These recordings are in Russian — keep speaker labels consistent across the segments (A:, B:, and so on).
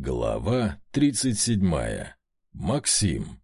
A: Глава 37. Максим.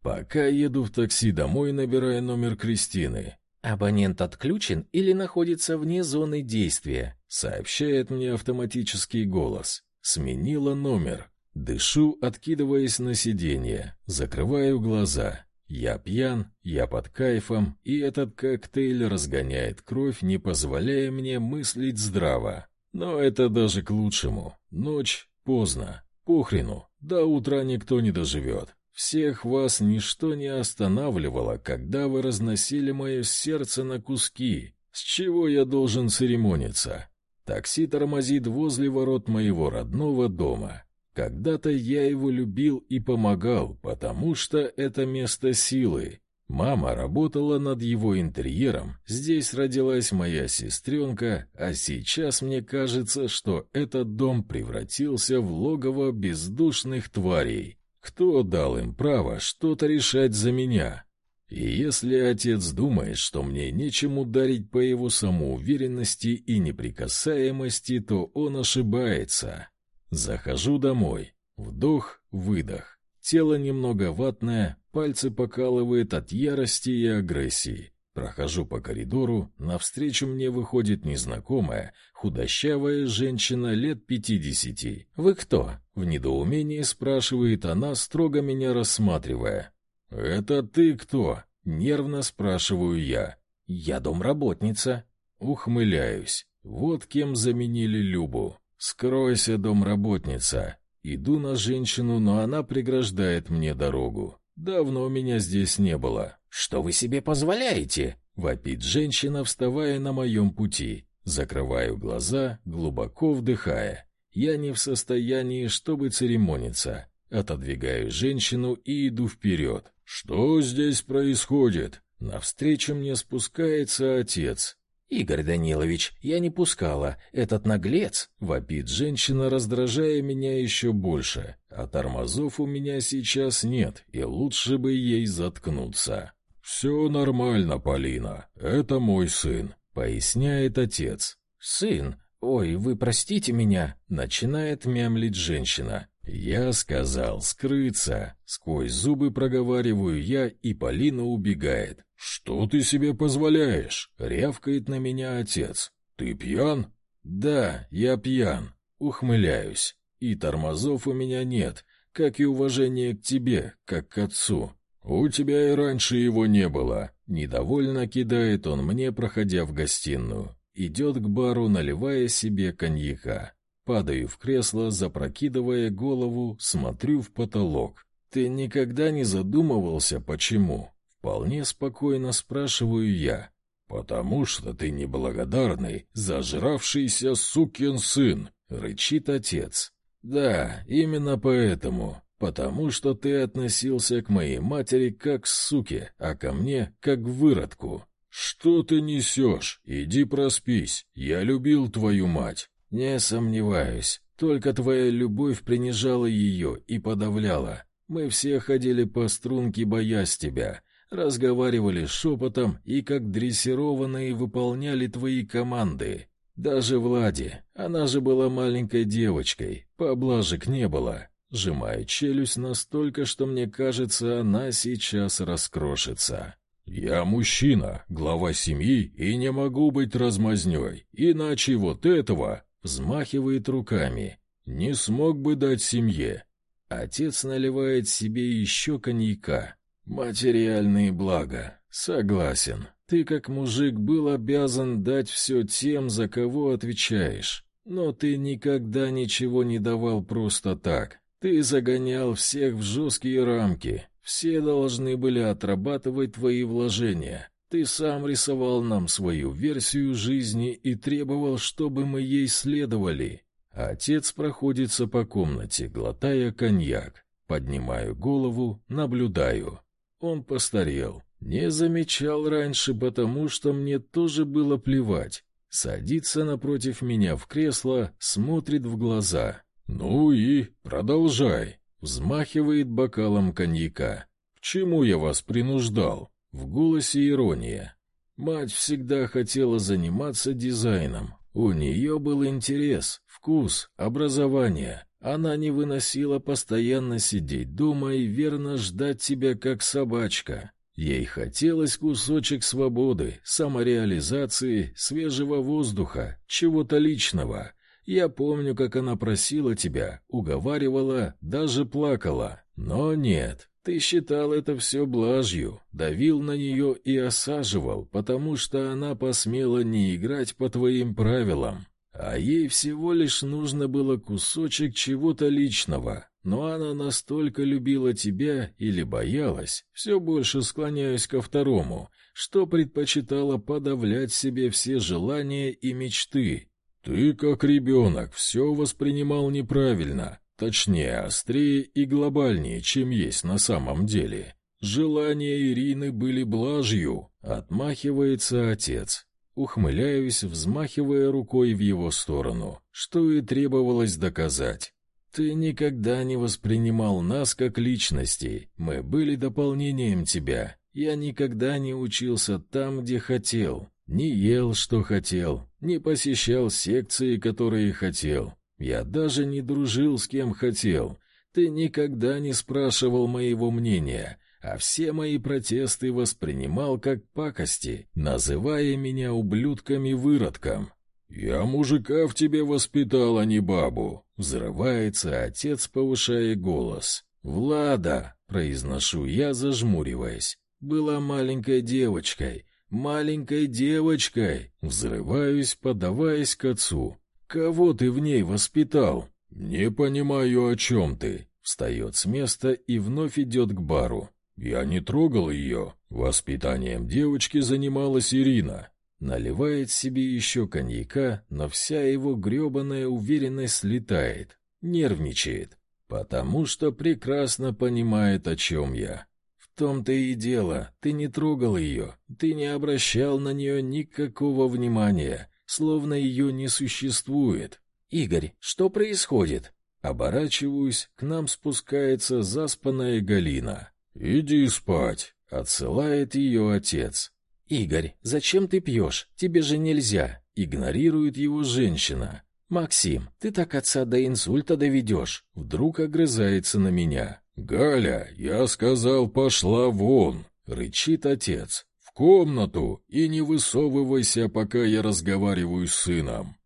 A: Пока еду в такси домой, набирая номер Кристины.
B: Абонент отключен или находится вне зоны действия,
A: сообщает мне автоматический голос. Сменила номер. Дышу, откидываясь на сиденье, закрываю глаза. Я пьян, я под кайфом, и этот коктейль разгоняет кровь, не позволяя мне мыслить здраво. Но это даже к лучшему. Ночь Поздно. Похрену. До утра никто не доживет. Всех вас ничто не останавливало, когда вы разносили мое сердце на куски. С чего я должен церемониться? Такси тормозит возле ворот моего родного дома. Когда-то я его любил и помогал, потому что это место силы. Мама работала над его интерьером, здесь родилась моя сестренка, а сейчас мне кажется, что этот дом превратился в логово бездушных тварей. Кто дал им право что-то решать за меня? И если отец думает, что мне нечем ударить по его самоуверенности и неприкасаемости, то он ошибается. Захожу домой. Вдох, выдох. Тело немного ватное, пальцы покалывает от ярости и агрессии. Прохожу по коридору, навстречу мне выходит незнакомая, худощавая женщина лет пятидесяти. «Вы кто?» — в недоумении спрашивает она, строго меня рассматривая. «Это ты кто?» — нервно спрашиваю я.
B: «Я домработница».
A: Ухмыляюсь. Вот кем заменили Любу. «Скройся, домработница. Иду на женщину, но она преграждает мне дорогу. Давно меня здесь не было.
B: Что вы себе позволяете?
A: Вопит женщина, вставая на моем пути. Закрываю глаза, глубоко вдыхая. Я не в состоянии, чтобы церемониться. Отодвигаю женщину и иду вперед. Что здесь происходит? Навстречу мне спускается отец.
B: «Игорь Данилович, я не пускала. Этот наглец!»
A: — вопит женщина, раздражая меня еще больше. А тормозов у меня сейчас нет, и лучше бы ей заткнуться. «Все нормально, Полина. Это мой сын», — поясняет отец.
B: «Сын? Ой, вы простите меня!»
A: — начинает мямлить женщина. «Я сказал скрыться!» Сквозь зубы проговариваю я, и Полина убегает. «Что ты себе позволяешь?» — рявкает на меня отец. «Ты пьян?» «Да, я пьян». Ухмыляюсь. И тормозов у меня нет, как и уважения к тебе, как к отцу. «У тебя и раньше его не было», — недовольно кидает он мне, проходя в гостиную. Идет к бару, наливая себе коньяка. Падаю в кресло, запрокидывая голову, смотрю в потолок. Ты никогда не задумывался, почему? Вполне спокойно спрашиваю я. Потому что ты неблагодарный, зажравшийся сукин сын, рычит отец. Да, именно поэтому. Потому что ты относился к моей матери как к суке, а ко мне как к выродку. Что ты несешь? Иди проспись. Я любил твою мать. «Не сомневаюсь. Только твоя любовь принижала ее и подавляла. Мы все ходили по струнке, боясь тебя, разговаривали шепотом и, как дрессированные, выполняли твои команды. Даже Влади, она же была маленькой девочкой, поблажек не было». Сжимаю челюсть настолько, что мне кажется, она сейчас раскрошится. «Я мужчина, глава семьи, и не могу быть размазнёй, иначе вот этого взмахивает руками. Не смог бы дать семье. Отец наливает себе еще коньяка. Материальные блага. Согласен. Ты как мужик был обязан дать все тем, за кого отвечаешь. Но ты никогда ничего не давал просто так. Ты загонял всех в жесткие рамки. Все должны были отрабатывать твои вложения. Ты сам рисовал нам свою версию жизни и требовал, чтобы мы ей следовали. Отец проходится по комнате, глотая коньяк. Поднимаю голову, наблюдаю. Он постарел. Не замечал раньше, потому что мне тоже было плевать. Садится напротив меня в кресло, смотрит в глаза. «Ну и продолжай», — взмахивает бокалом коньяка. «К чему я вас принуждал?» В голосе ирония. Мать всегда хотела заниматься дизайном. У нее был интерес, вкус, образование. Она не выносила постоянно сидеть дома и верно ждать тебя, как собачка. Ей хотелось кусочек свободы, самореализации, свежего воздуха, чего-то личного. Я помню, как она просила тебя, уговаривала, даже плакала. Но нет, ты считал это все блажью, давил на нее и осаживал, потому что она посмела не играть по твоим правилам. А ей всего лишь нужно было кусочек чего-то личного. Но она настолько любила тебя или боялась, все больше склоняясь ко второму, что предпочитала подавлять себе все желания и мечты. Ты, как ребенок, все воспринимал неправильно, точнее, острее и глобальнее, чем есть на самом деле. Желания Ирины были блажью, отмахивается отец. Ухмыляюсь, взмахивая рукой в его сторону, что и требовалось доказать. Ты никогда не воспринимал нас как личностей. Мы были дополнением тебя. Я никогда не учился там, где хотел, не ел, что хотел, не посещал секции, которые хотел. Я даже не дружил с кем хотел. Ты никогда не спрашивал моего мнения, а все мои протесты воспринимал как пакости, называя меня ублюдком-выродком. «Я мужика в тебе воспитал, а не бабу!» Взрывается отец, повышая голос. «Влада!» — произношу я, зажмуриваясь. «Была маленькой девочкой, маленькой девочкой!» Взрываюсь, подаваясь к отцу. «Кого ты в ней воспитал?» «Не понимаю, о чем ты!» Встает с места и вновь идет к бару. «Я не трогал ее. Воспитанием девочки занималась Ирина. Наливает себе еще коньяка, но вся его гребаная уверенность слетает, нервничает, потому что прекрасно понимает, о чем я. В том-то и дело, ты не трогал ее, ты не обращал на нее никакого внимания, словно ее не существует. «Игорь, что происходит?» Оборачиваюсь, к нам спускается заспанная Галина. «Иди спать», — отсылает ее отец. «Игорь, зачем ты пьешь? Тебе же нельзя!» Игнорирует его женщина. «Максим, ты так отца до инсульта доведешь!» Вдруг огрызается на меня. «Галя, я сказал, пошла вон!» Рычит отец. «В комнату и не высовывайся, пока я разговариваю с сыном!»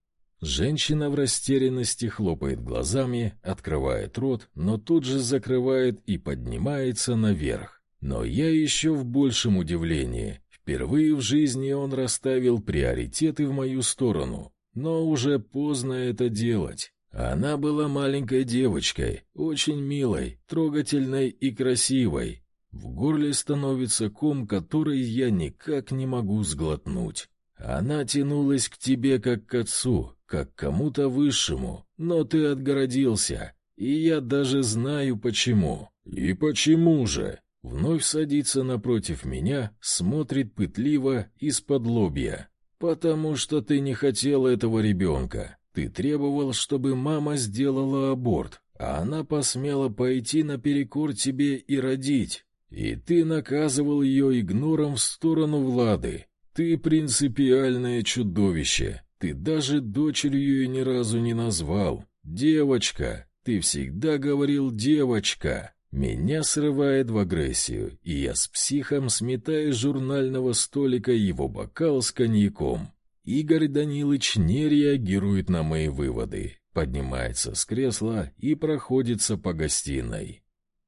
A: Женщина в растерянности хлопает глазами, открывает рот, но тут же закрывает и поднимается наверх. Но я еще в большем удивлении. Впервые в жизни он расставил приоритеты в мою сторону, но уже поздно это делать. Она была маленькой девочкой, очень милой, трогательной и красивой. В горле становится ком, который я никак не могу сглотнуть. Она тянулась к тебе как к отцу, как к кому-то высшему, но ты отгородился, и я даже знаю почему. И почему же? Вновь садится напротив меня, смотрит пытливо из-под лобья. «Потому что ты не хотел этого ребенка. Ты требовал, чтобы мама сделала аборт, а она посмела пойти наперекор тебе и родить. И ты наказывал ее игнором в сторону Влады. Ты принципиальное чудовище. Ты даже дочерью ее ни разу не назвал. Девочка. Ты всегда говорил «девочка». Меня срывает в агрессию, и я с психом сметаю с журнального столика его бокал с коньяком. Игорь Данилович не реагирует на мои выводы, поднимается с кресла и проходится по гостиной.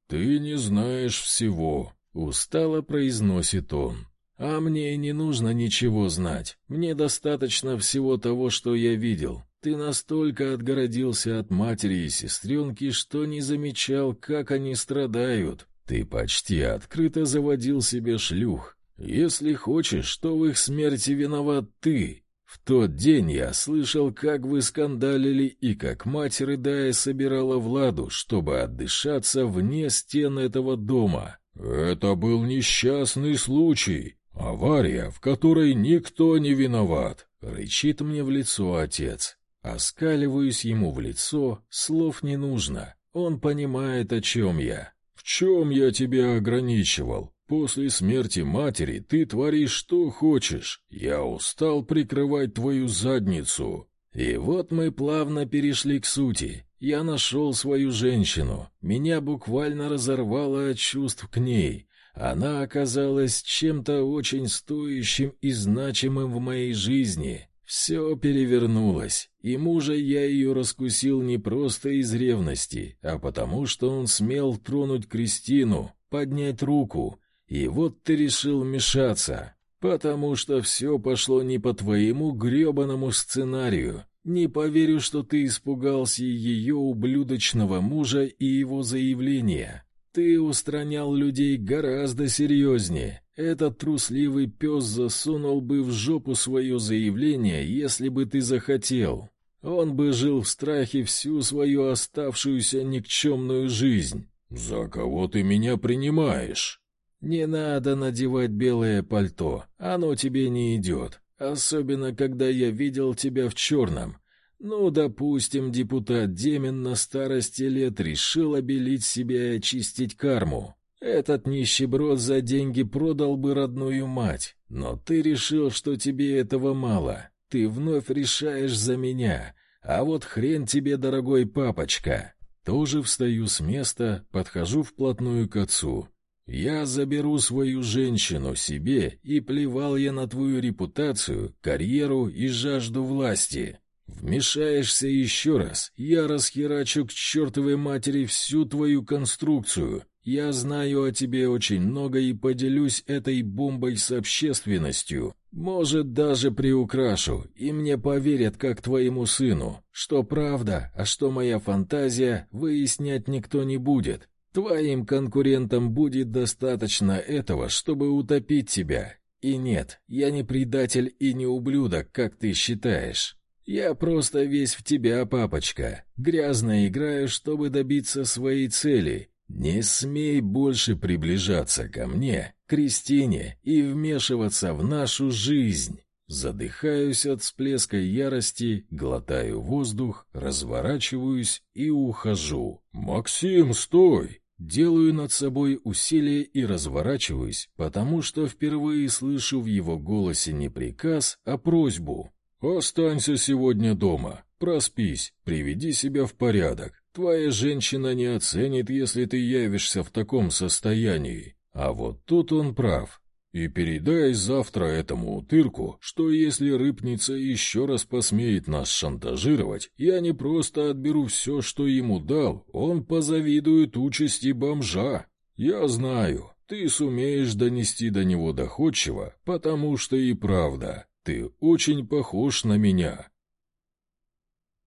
A: «Ты не знаешь всего», — устало произносит он. «А мне не нужно ничего знать. Мне достаточно всего того, что я видел. Ты настолько отгородился от матери и сестренки, что не замечал, как они страдают. Ты почти открыто заводил себе шлюх. Если хочешь, то в их смерти виноват ты. В тот день я слышал, как вы скандалили и как мать, рыдая, собирала Владу, чтобы отдышаться вне стен этого дома. Это был несчастный случай, авария, в которой никто не виноват, рычит мне в лицо отец. Оскаливаюсь ему в лицо, слов не нужно. Он понимает, о чем я. В чем я тебя ограничивал? После смерти матери ты творишь что хочешь. Я устал прикрывать твою задницу. И вот мы плавно перешли к сути. Я нашел свою женщину. Меня буквально разорвало от чувств к ней. Она оказалась чем-то очень стоящим и значимым в моей жизни. Все перевернулось, и мужа я ее раскусил не просто из ревности, а потому что он смел тронуть Кристину, поднять руку, и вот ты решил вмешаться, потому что все пошло не по твоему гребаному сценарию. Не поверю, что ты испугался ее ублюдочного мужа и его заявления. Ты устранял людей гораздо серьезнее. Этот трусливый пес засунул бы в жопу свое заявление, если бы ты захотел. Он бы жил в страхе всю свою оставшуюся никчемную жизнь.
C: «За кого ты меня принимаешь?»
A: «Не надо надевать белое пальто, оно тебе не идет, особенно когда я видел тебя в черном. Ну, допустим, депутат Демин на старости лет решил обелить себя и очистить карму. Этот нищеброд за деньги продал бы родную мать, но ты решил, что тебе этого мало. Ты вновь решаешь за меня, а вот хрен тебе, дорогой папочка. Тоже встаю с места, подхожу вплотную к отцу. Я заберу свою женщину себе, и плевал я на твою репутацию, карьеру и жажду власти. Вмешаешься еще раз, я расхерачу к чертовой матери всю твою конструкцию. Я знаю о тебе очень много и поделюсь этой бомбой с общественностью. Может, даже приукрашу, и мне поверят, как твоему сыну. Что правда, а что моя фантазия, выяснять никто не будет. Твоим конкурентам будет достаточно этого, чтобы утопить тебя. И нет, я не предатель и не ублюдок, как ты считаешь. Я просто весь в тебя, папочка. Грязно играю, чтобы добиться своей цели. Не смей больше приближаться ко мне, Кристине, и вмешиваться в нашу жизнь. Задыхаюсь от всплеска ярости, глотаю воздух, разворачиваюсь и ухожу. «Максим, стой!» Делаю над собой усилие и разворачиваюсь, потому что впервые слышу в его голосе не приказ, а просьбу. «Останься сегодня дома, проспись, приведи себя в порядок. Твоя женщина не оценит, если ты явишься в таком состоянии. А вот тут он прав. И передай завтра этому утырку, что если рыбница еще раз посмеет нас шантажировать, я не просто отберу все, что ему дал, он позавидует участи бомжа. Я знаю, ты сумеешь донести до него доходчиво, потому что и правда, ты очень похож на меня.